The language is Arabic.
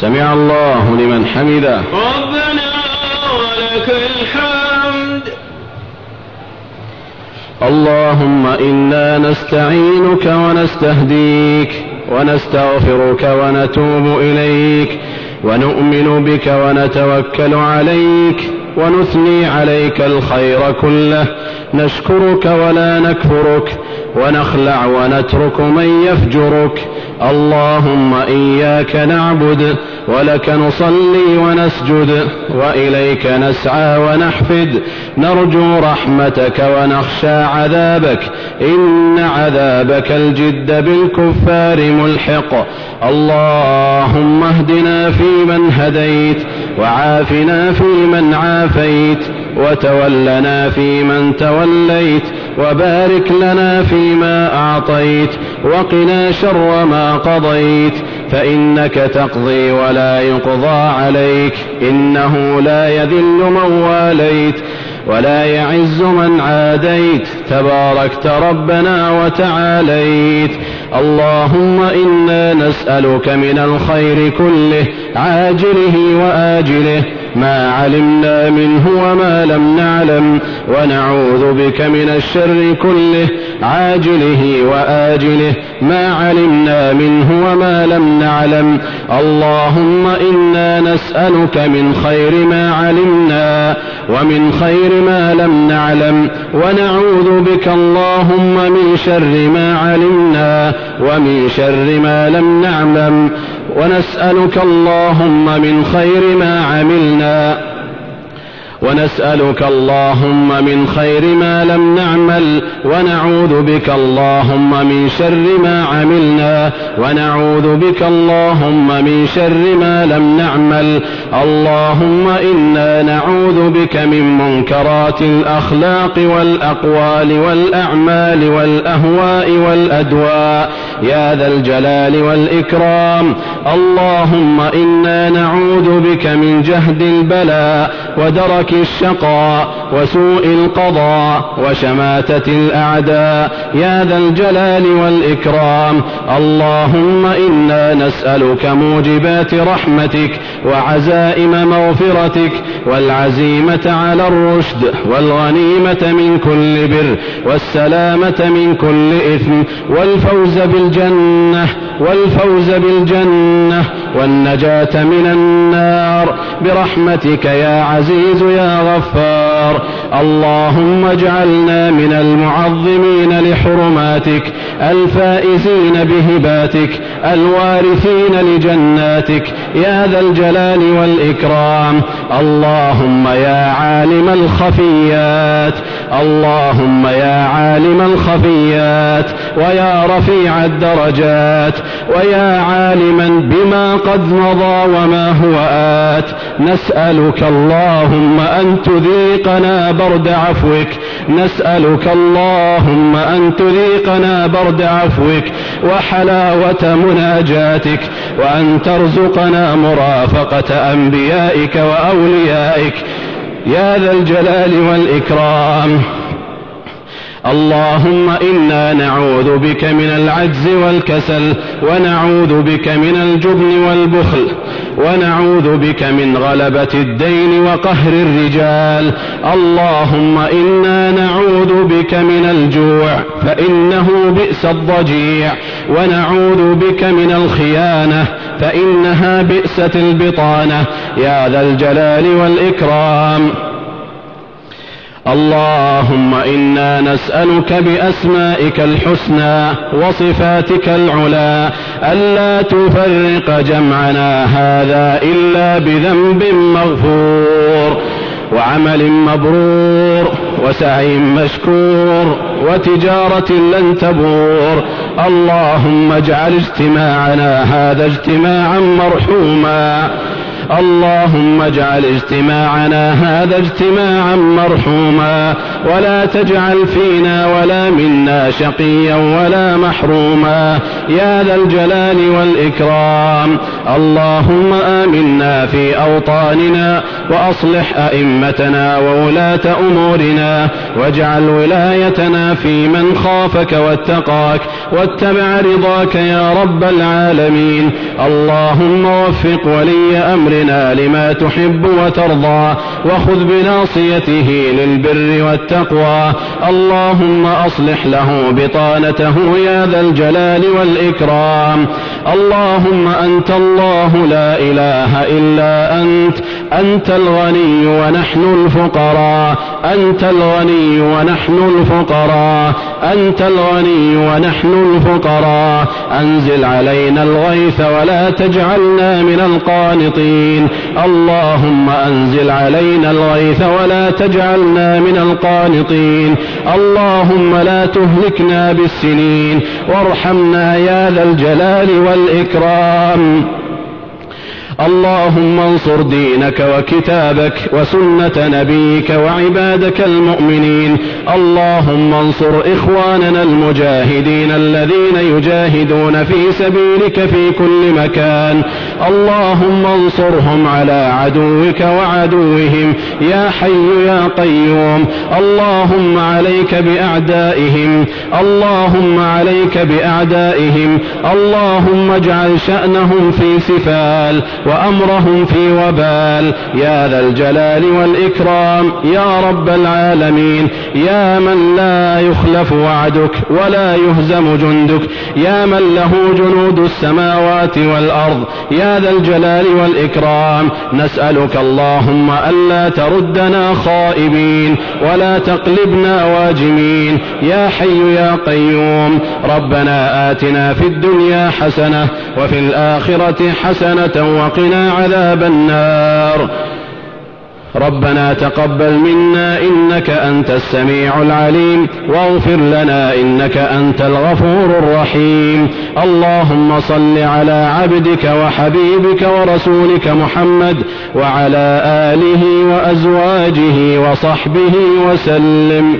سمع الله لمن حمده. ربنا ولك الحمد. اللهم إنا نستعينك ونستهديك ونستغفرك ونتوب إليك ونؤمن بك ونتوكل عليك. ونثني عليك الخير كله. نشكرك ولا نكفرك ونخلع ونترك من يفجرك. اللهم إياك نعبد ولك نصلي ونسجد وإليك نسعى ونحفد. نرجو رحمتك ونخشى عذابك. إن عذابك الجد بالكفار ملحق. اللهم اهدنا فيمن هديت وعافنا فيمن عافيت وتولنا فيمن توليت وبارك لنا فيما أعطيت وقنا شر ما قضيت فإنك تقضي ولا يقضى عليك إنه لا يذل من واليت ولا يعز من عاديت تباركت ربنا وتعاليت. اللهم إنا نسألك من الخير كله عاجله وآجله ما علمنا منه وما لم نعلم ونعوذ بك من الشر كله عاجله وآجله ما علمنا منه وما لم نعلم. اللهم إنا نسألك من خير ما علمنا ومن خير ما لم نعلم ونعوذ بك اللهم من شر ما علمنا ومن شر ما لم نعلم ونسألك اللهم من خير ما عملنا. ونسألك اللهم من خير ما لم نعمل ونعوذ بك اللهم من شر ما عملنا ونعوذ بك اللهم من شر ما لم نعمل. اللهم إنا نعوذ بك من منكرات الأخلاق والأقوال والأعمال والأهواء والأدواء. يا ذا الجلال والإكرام. اللهم إنا نعوذ بك من جهد البلاء ودرك الشقاء وسوء القضاء وشماتة الأعداء. يا ذا الجلال والإكرام اللهم إنا نسألك موجبات رحمتك وعزائم مغفرتك والعزيمة على الرشد والغنيمة من كل بر والسلامة من كل إثم والفوز بالجنة. والفوز بالجنة والنجاة من النار. برحمتك يا عزيز يا غفار. اللهم اجعلنا من المعظمين لحرماتك الفائزين بهباتك الوارثين لجناتك. يا ذا الجلال والإكرام. اللهم يا عالم الخفيات. اللهم يا عالم الخفيات ويا رفيع الدرجات ويا عالما بما قد مضى وما هو آت. نسألك اللهم أن تذيقنا برد عفوك. نسألك اللهم أن تذيقنا برد عفوك وحلاوة مناجاتك. وأن ترزقنا مرافقة أنبيائك وأوليائك. يا ذا الجلال والإكرام. اللهم إنا نعوذ بك من العجز والكسل ونعوذ بك من الجبن والبخل ونعوذ بك من غلبة الدين وقهر الرجال. اللهم إنا نعوذ بك من الجوع فإنه بئس الضجيع. ونعوذ بك من الخيانة فإنها بئست البطانة. يا ذا الجلال والإكرام. اللهم إنا نسألك بأسمائك الحسنى وصفاتك العلى ألا تفرق جمعنا هذا إلا بذنب مغفور وعمل مبرور وسعي مشكور وتجارة لن تبور اللهم اجعل اجتماعنا هذا اجتماعا مرحوما اللهم اجعل اجتماعنا هذا اجتماعا مرحوما ولا تجعل فينا ولا منا شقيا ولا محروما يا ذا الجلال والإكرام اللهم آمنا في أوطاننا وأصلح أئمتنا وولاة أمورنا واجعل ولايتنا في من خافك واتقاك واتبع رضاك يا رب العالمين اللهم وفق ولي أمرنا لما تحب وترضى وخذ بناصيته للبر والتقوى. اللهم أصلح له بطانته يا ذا الجلال والإكرام. اللهم أنت الله لا إله إلا أنت. أنت الغني ونحن الفقراء. أنت الغني ونحن الفقراء. أنت الغني ونحن الفقراء. أنزل علينا الغيث ولا تجعلنا من القانطين. اللهم أنزل علينا الغيث ولا تجعلنا من القانطين. اللهم لا تهلكنا بالسنين. وارحمنا يا ذا الجلال والإكرام. اللهم انصر دينك وكتابك وسنة نبيك وعبادك المؤمنين. اللهم انصر إخواننا المجاهدين الذين يجاهدون في سبيلك في كل مكان. اللهم انصرهم على عدوك وعدوهم. يا حي يا قيوم. اللهم عليك بأعدائهم. اللهم عليك بأعدائهم. اللهم اجعل شأنهم في سفال. وأمرهم في وبال. يا ذا الجلال والإكرام. يا رب العالمين. يا من لا يخلف وعدك ولا يهزم جندك. يا من له جنود السماوات والأرض. يا ذا الجلال والإكرام. نسألك اللهم ألا تردنا خائبين ولا تقلبنا واجمين. يا حي يا قيوم. ربنا آتنا في الدنيا حسنة وفي الآخرة حسنة وقنا عذاب النار. ربنا تقبل منا إنك أنت السميع العليم واغفر لنا إنك أنت الغفور الرحيم. اللهم صل على عبدك وحبيبك ورسولك محمد وعلى آله وأزواجه وصحبه وسلم.